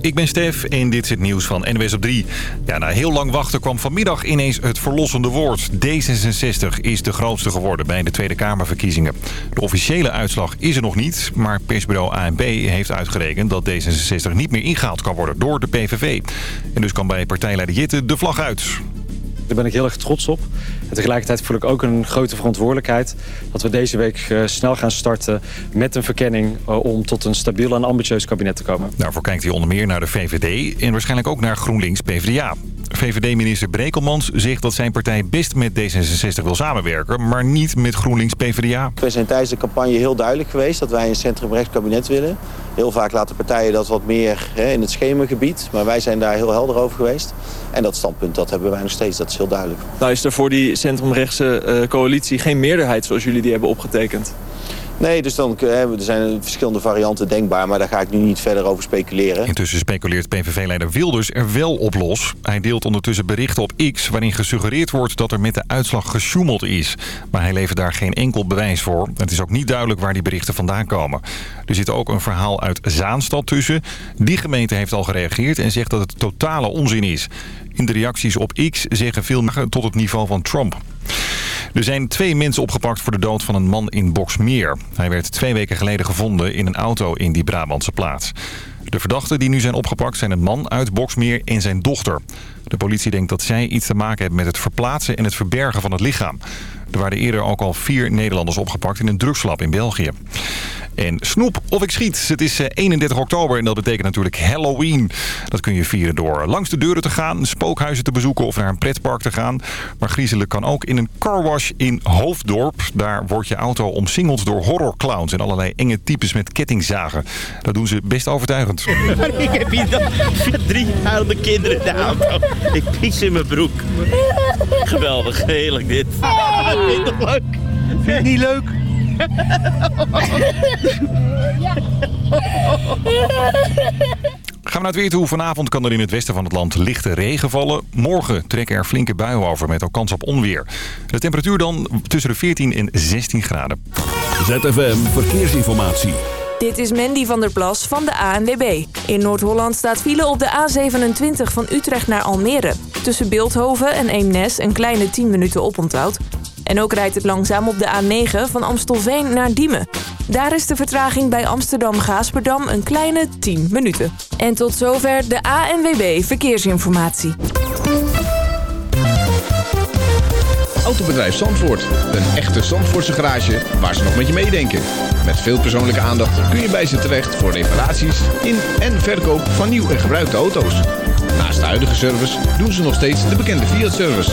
Ik ben Stef en dit is het nieuws van NWS op 3. Ja, na heel lang wachten kwam vanmiddag ineens het verlossende woord. D66 is de grootste geworden bij de Tweede Kamerverkiezingen. De officiële uitslag is er nog niet, maar persbureau ANB heeft uitgerekend... dat D66 niet meer ingehaald kan worden door de PVV. En dus kan bij partijleider Jitte de vlag uit. Daar ben ik heel erg trots op. En tegelijkertijd voel ik ook een grote verantwoordelijkheid... dat we deze week eh, snel gaan starten met een verkenning... Eh, om tot een stabiel en ambitieus kabinet te komen. Daarvoor kijkt hij onder meer naar de VVD en waarschijnlijk ook naar GroenLinks-PVDA. VVD-minister Brekelmans zegt dat zijn partij best met D66 wil samenwerken... maar niet met GroenLinks-PVDA. We zijn tijdens de campagne heel duidelijk geweest dat wij een centrumrechts kabinet willen. Heel vaak laten partijen dat wat meer hè, in het schemergebied. Maar wij zijn daar heel helder over geweest. En dat standpunt dat hebben wij nog steeds, dat is heel duidelijk. Nou is er voor die centrumrechtse uh, coalitie geen meerderheid zoals jullie die hebben opgetekend? Nee, dus dan, er zijn verschillende varianten denkbaar, maar daar ga ik nu niet verder over speculeren. Intussen speculeert PVV-leider Wilders er wel op los. Hij deelt ondertussen berichten op X waarin gesuggereerd wordt dat er met de uitslag gesjoemeld is. Maar hij levert daar geen enkel bewijs voor. Het is ook niet duidelijk waar die berichten vandaan komen. Er zit ook een verhaal uit Zaanstad tussen. Die gemeente heeft al gereageerd en zegt dat het totale onzin is. In de reacties op X zeggen veel tot het niveau van Trump. Er zijn twee mensen opgepakt voor de dood van een man in Boksmeer. Hij werd twee weken geleden gevonden in een auto in die Brabantse plaats. De verdachten die nu zijn opgepakt zijn een man uit Boksmeer en zijn dochter. De politie denkt dat zij iets te maken hebben met het verplaatsen en het verbergen van het lichaam. Er waren eerder ook al vier Nederlanders opgepakt in een drugslab in België. En snoep of ik schiet. Het is 31 eh, oktober en dat betekent natuurlijk Halloween. Dat kun je vieren door langs de deuren te gaan, spookhuizen te bezoeken of naar een pretpark te gaan. Maar griezelen kan ook in een carwash in Hoofddorp. Daar wordt je auto omsingeld door horrorclowns en allerlei enge types met kettingzagen. Dat doen ze best overtuigend. ik heb hier dan drie huilende kinderen in de auto. Ik pies in mijn broek. Geweldig, heerlijk dit. Vind ik leuk. Vind je het niet leuk? Gaan we naar het weer toe. Vanavond kan er in het westen van het land lichte regen vallen. Morgen trekken er flinke buien over met ook kans op onweer. De temperatuur dan tussen de 14 en 16 graden. ZFM Verkeersinformatie. Dit is Mandy van der Plas van de ANWB. In Noord-Holland staat file op de A27 van Utrecht naar Almere. Tussen Beeldhoven en Eemnes een kleine 10 minuten oponthoud. En ook rijdt het langzaam op de A9 van Amstelveen naar Diemen. Daar is de vertraging bij Amsterdam-Gaasperdam een kleine 10 minuten. En tot zover de ANWB Verkeersinformatie. Autobedrijf Zandvoort. Een echte Zandvoortse garage waar ze nog met je meedenken. Met veel persoonlijke aandacht kun je bij ze terecht voor reparaties in en verkoop van nieuw en gebruikte auto's. Naast de huidige service doen ze nog steeds de bekende Fiat-service.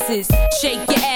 asses, shake your ass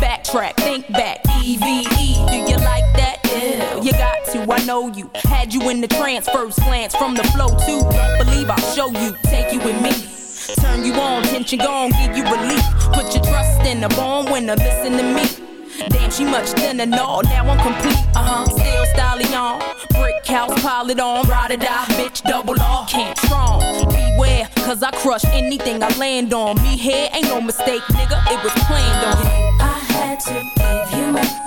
Backtrack, think back. E know you. Had you in the trance, first glance from the flow too. Believe I'll show you. Take you with me. Turn you on, tension gone, give you relief. Put your trust in a born winner, listen to me. Damn, she much thinner, no, now I'm complete. Uh huh, still styling on. Brick house, pile it on. Ride or die, bitch, double off. Can't strong. Beware, cause I crush anything I land on. Me here ain't no mistake, nigga, it was planned on. I had to give you more.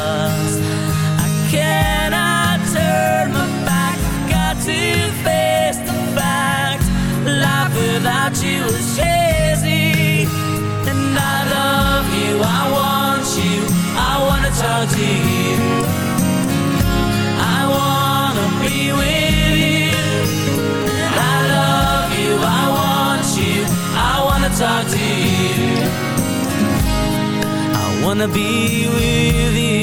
wanna be with you.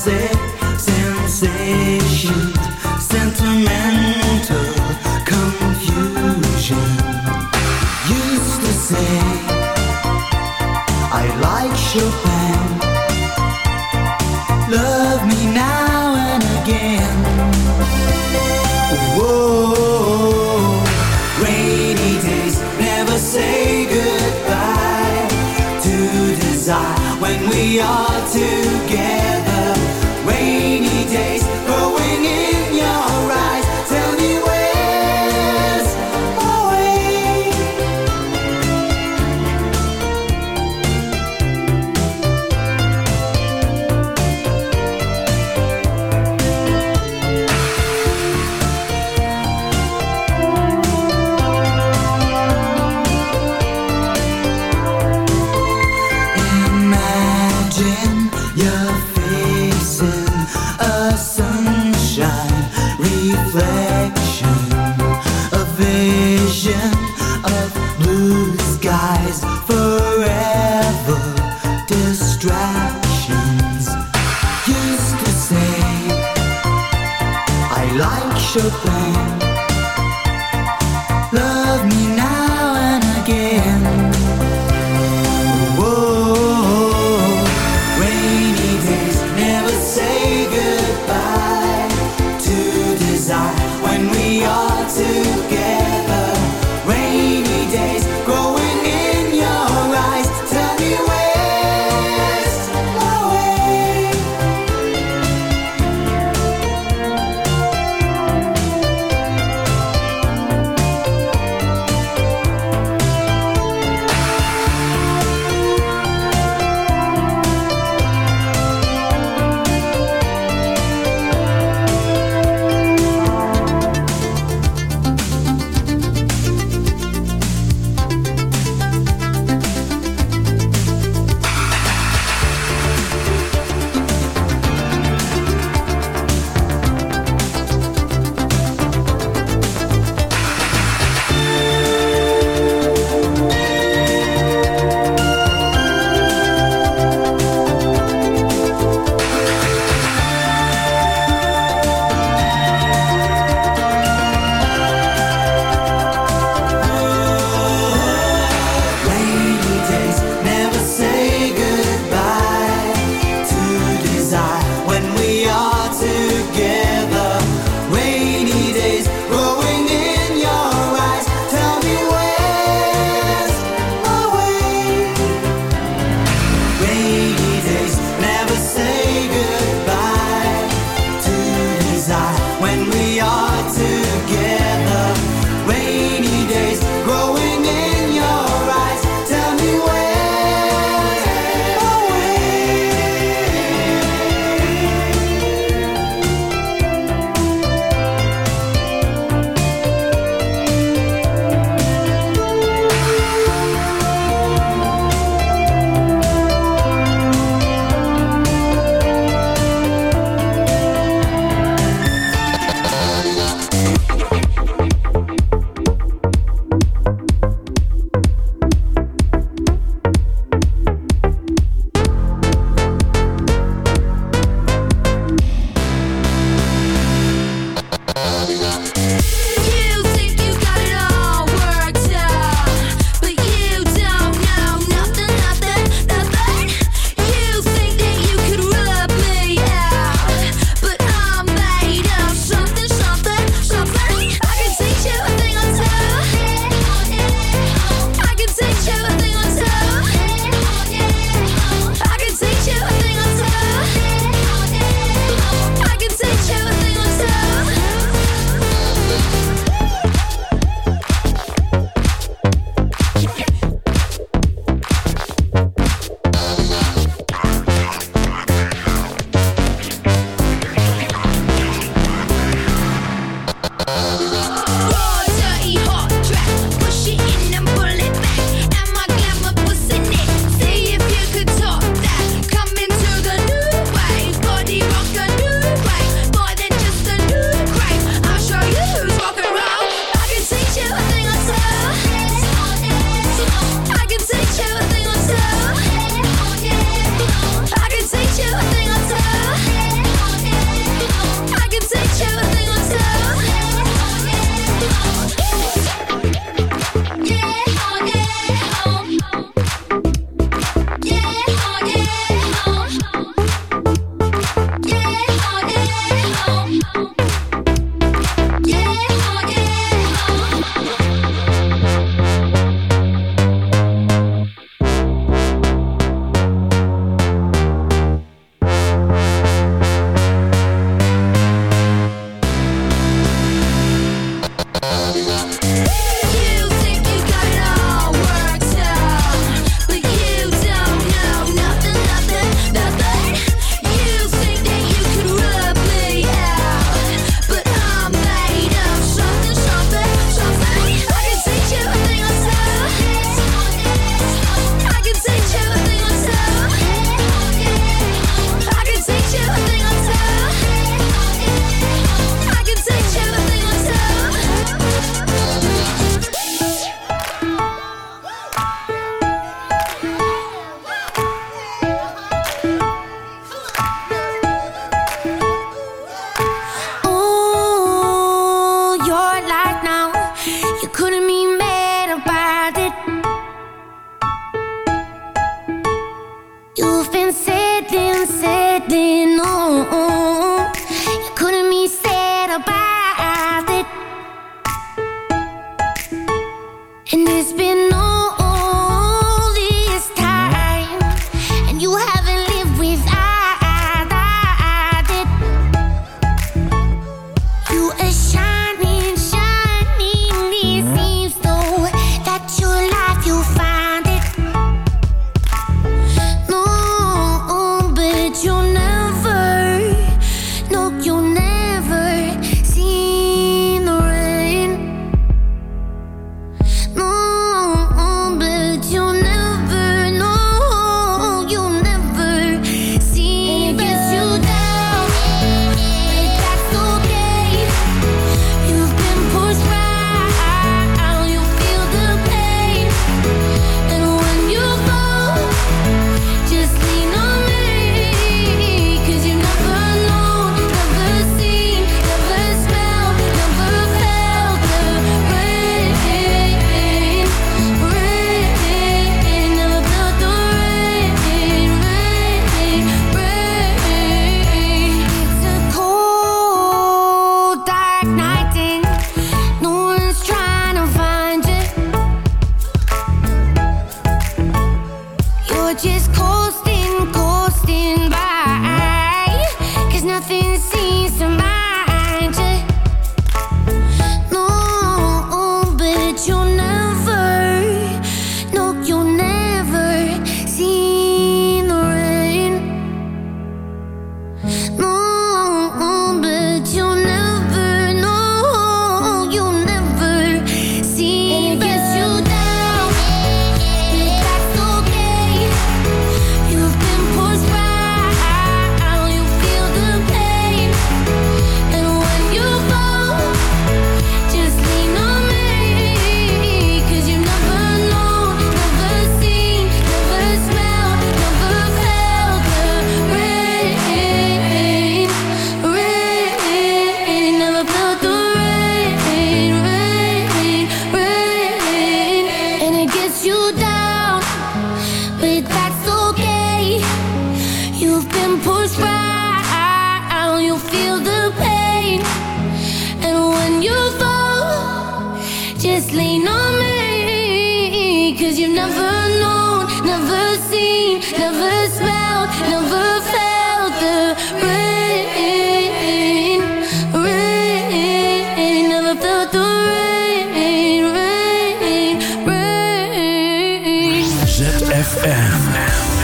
sunset sensations, sentiment.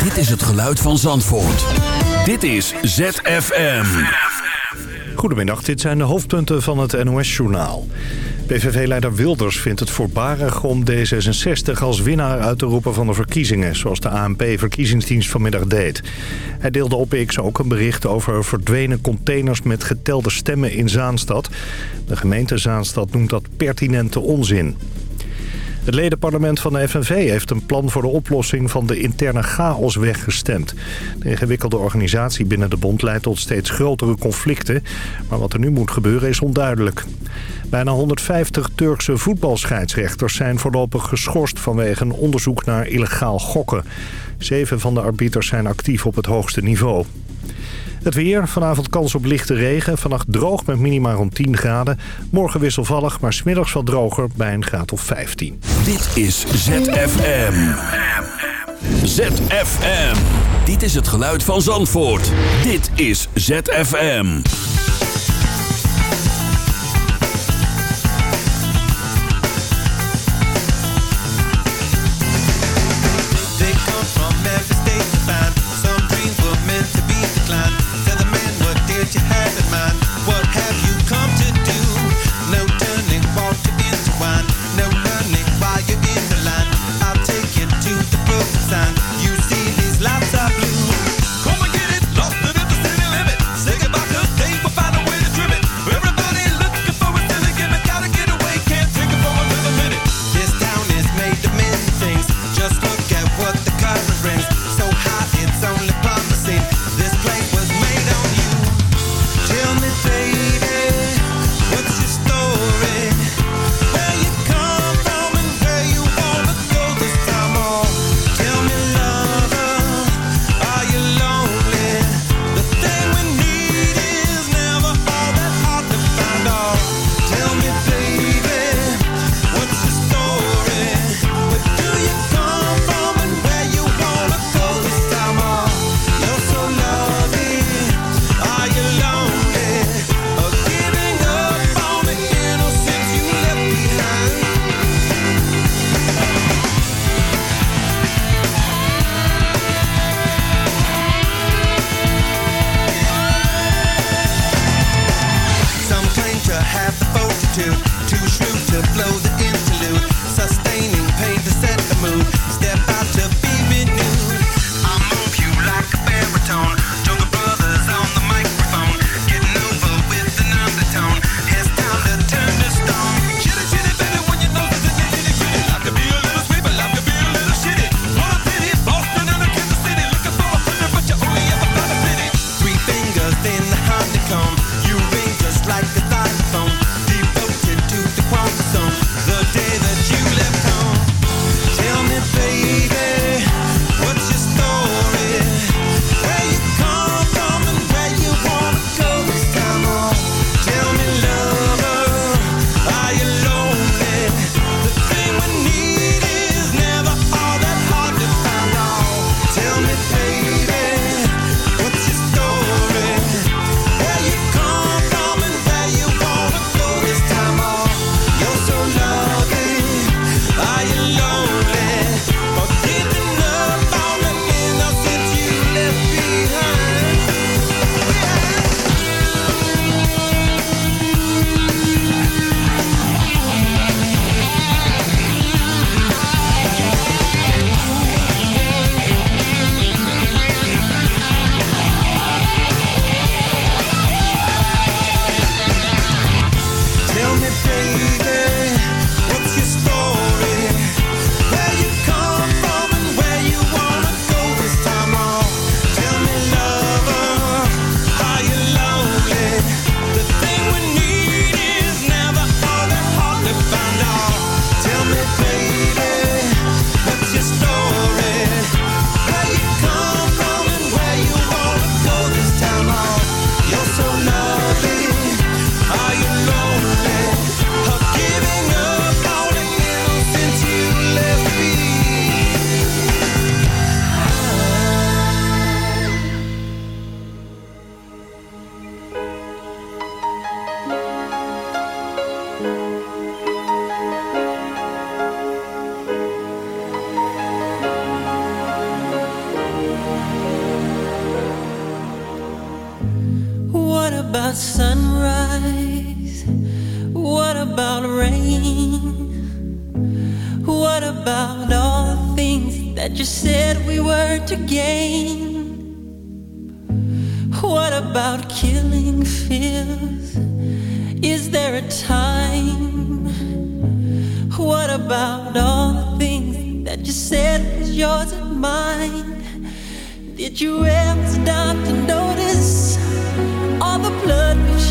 Dit is het geluid van Zandvoort. Dit is ZFM. Goedemiddag, dit zijn de hoofdpunten van het NOS-journaal. PVV-leider Wilders vindt het voorbarig om D66 als winnaar uit te roepen van de verkiezingen... zoals de ANP-verkiezingsdienst vanmiddag deed. Hij deelde op X ook een bericht over verdwenen containers met getelde stemmen in Zaanstad. De gemeente Zaanstad noemt dat pertinente onzin. Het ledenparlement van de FNV heeft een plan voor de oplossing van de interne chaos weggestemd. De ingewikkelde organisatie binnen de bond leidt tot steeds grotere conflicten. Maar wat er nu moet gebeuren is onduidelijk. Bijna 150 Turkse voetbalscheidsrechters zijn voorlopig geschorst vanwege een onderzoek naar illegaal gokken. Zeven van de arbiters zijn actief op het hoogste niveau. Het weer, vanavond kans op lichte regen. Vannacht droog met minima rond 10 graden. Morgen wisselvallig, maar smiddags wel droger bij een graad of 15. Dit is ZFM. ZFM. Dit is het geluid van Zandvoort. Dit is ZFM.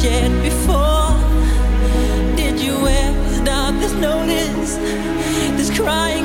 Shed before? Did you ever stop to notice this crying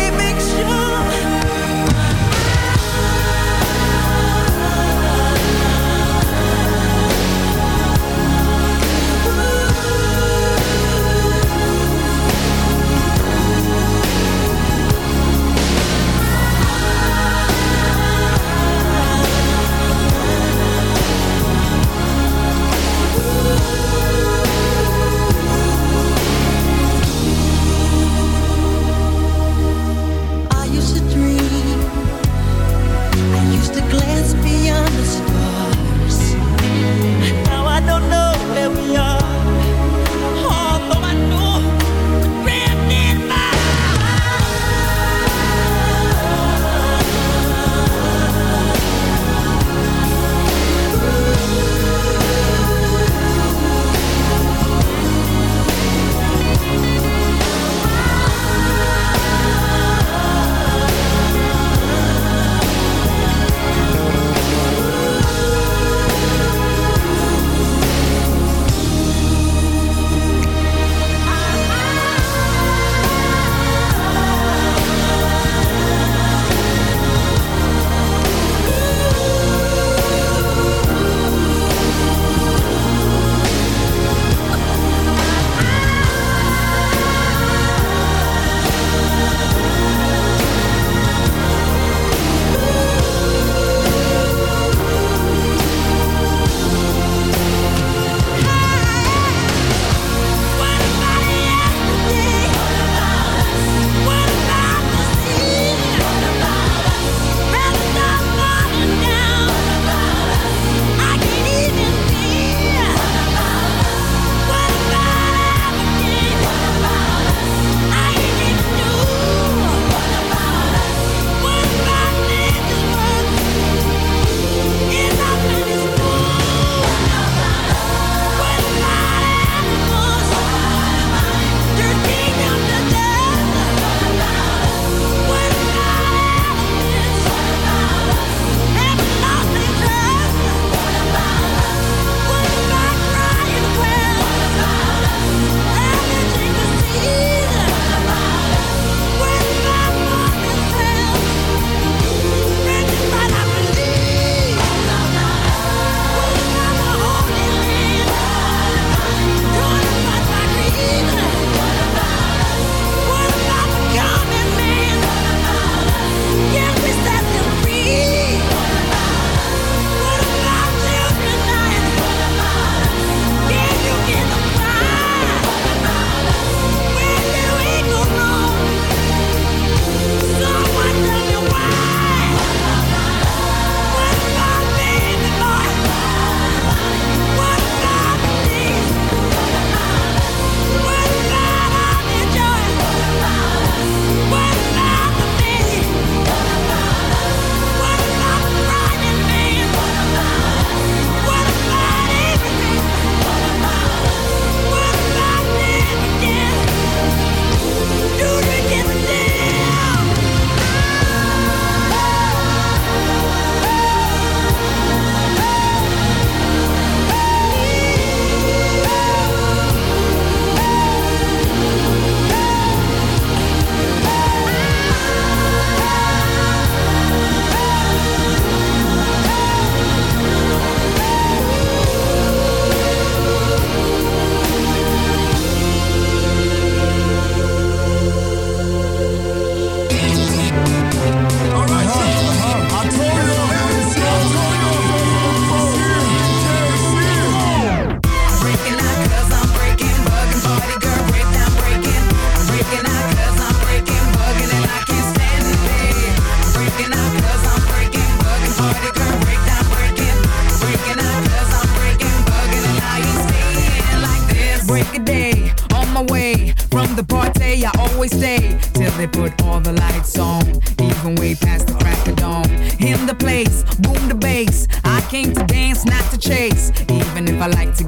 the party, I always stay till they put all the lights on, even way past the crack of dawn. In the place, boom the bass. I came to dance, not to chase, even if I like to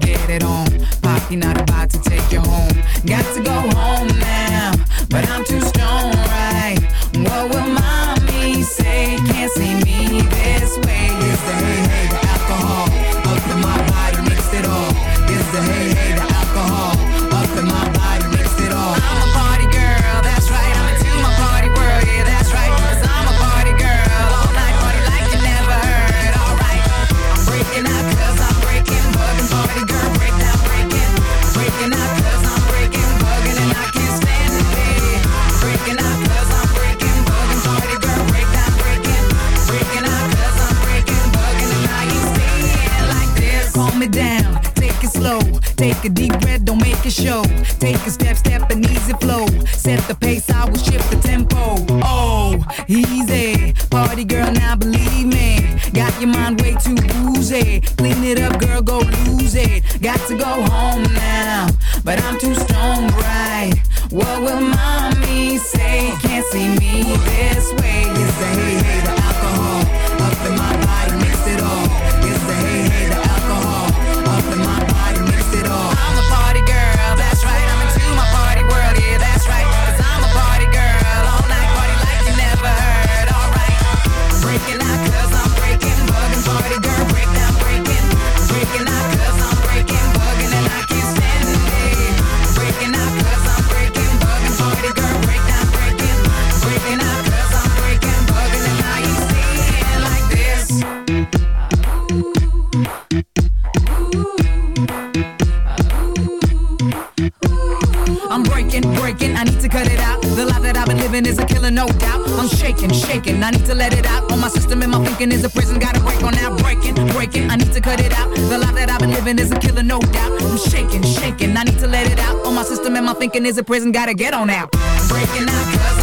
no doubt. I'm shaking, shaking. I need to let it out. All my system and my thinking is a prison. Gotta break on that breaking, breaking. I need to cut it out. The life that I've been living is a killer, no doubt. I'm shaking, shaking. I need to let it out. All my system and my thinking is a prison. Gotta get on out. Breaking out, cause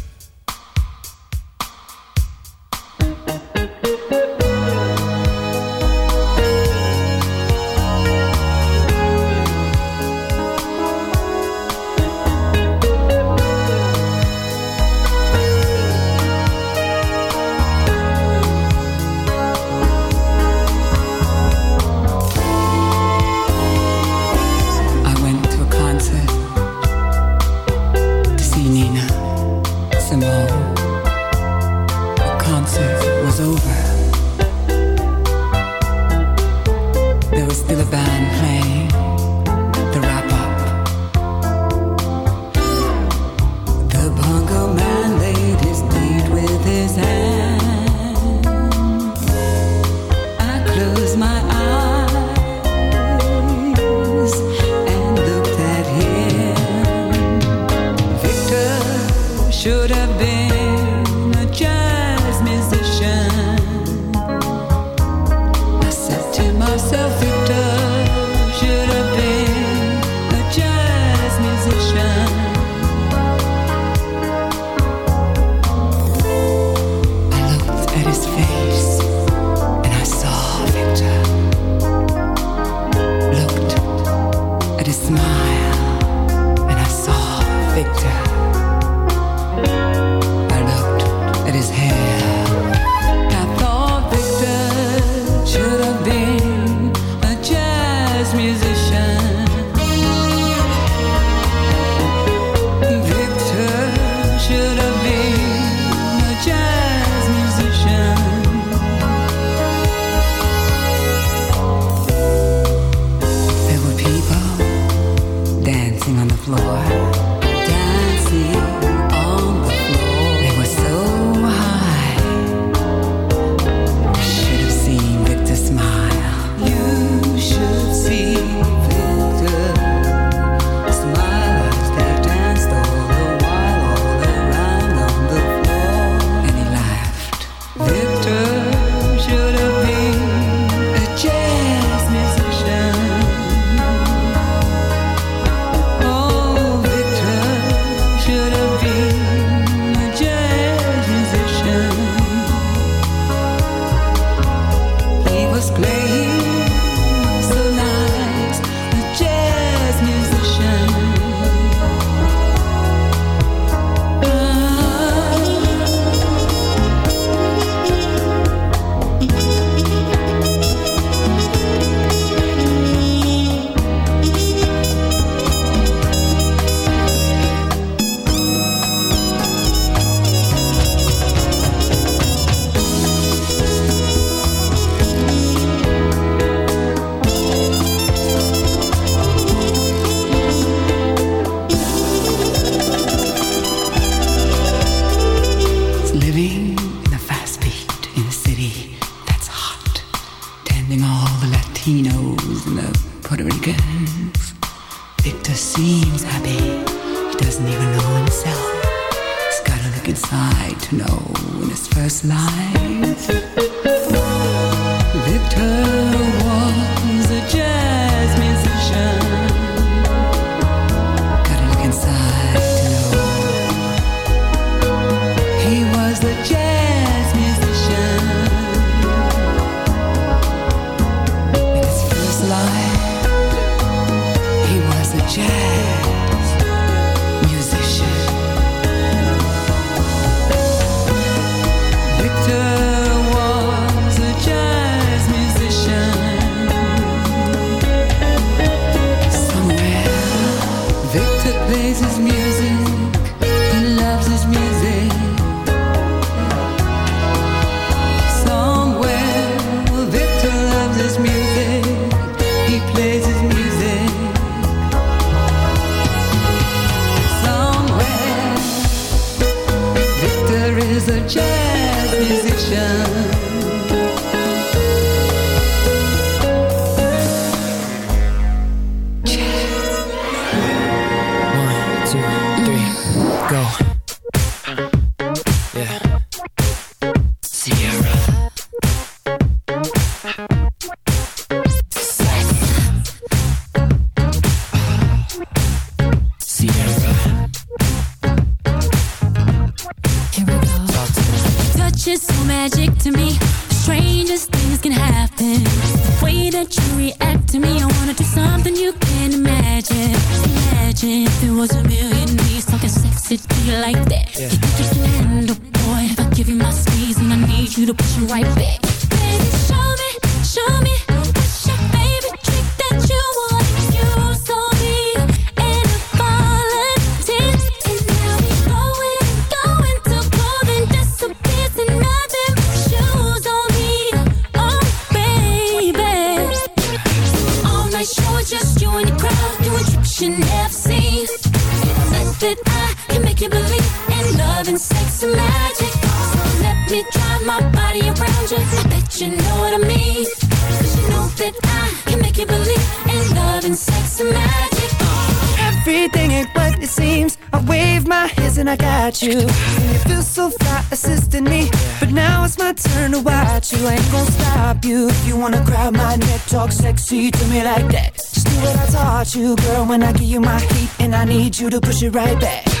you ain't gonna stop you. If you wanna grab my neck, talk sexy to me like that. Just do what I taught you, girl, when I give you my heat And I need you to push it right back.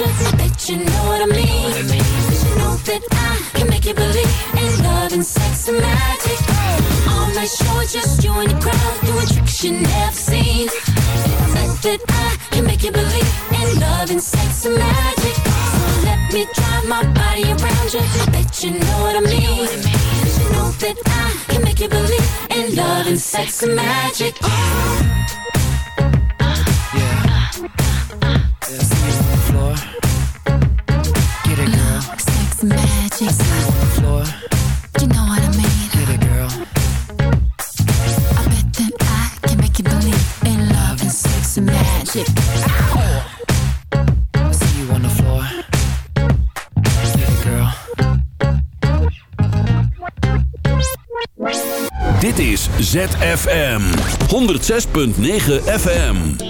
truth, bitch, you know what I mean. Cause you know that I can make you believe in love and sex and magic. All night show, just you and your crowd doing tricks you never seen. Fact that I can make you believe in love and sex and magic. So let me drive my body around you. I bet you know what I mean. Cause you know that I can make you believe in love and sex and magic. Oh. ZFM. 106.9 FM